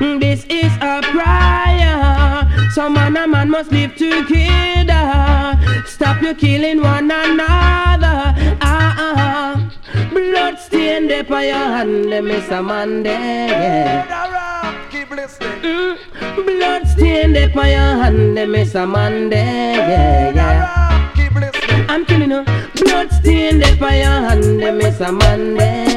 This is a prayer. Some man and man must live together. Stop you killing one another. Ah ah. Blood stain there by your hand, Mr. Monday. Yeah. Keep listening. Mm. Blood stain there by your hand, Mr. Monday. Yeah, yeah. Keep listening. I'm killing you. Blood stain there by your hand, Mr. Monday.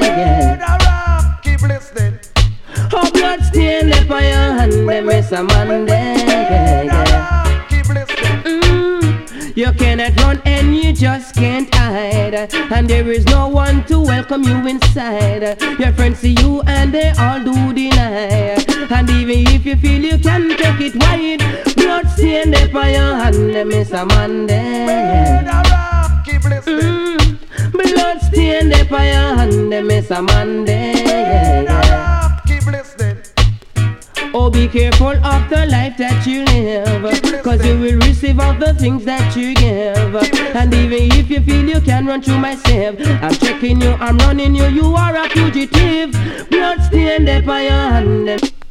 Monday. Yeah. Mm, you cannot run and you just can't hide. And there is no one to welcome you inside. Your friends see you and they all do deny. And even if you feel you can take it wide, blood stain there by your hand, Mr. Monday. Keep listening. Mm, blood stain there by your hand. Monday. Keep listening. Oh, be careful of the life that you live. Cause you will receive all the things that you give. And even if you feel you can run through myself, I'm checking you, I'm running you, you are a fugitive. Blood stained by your hand.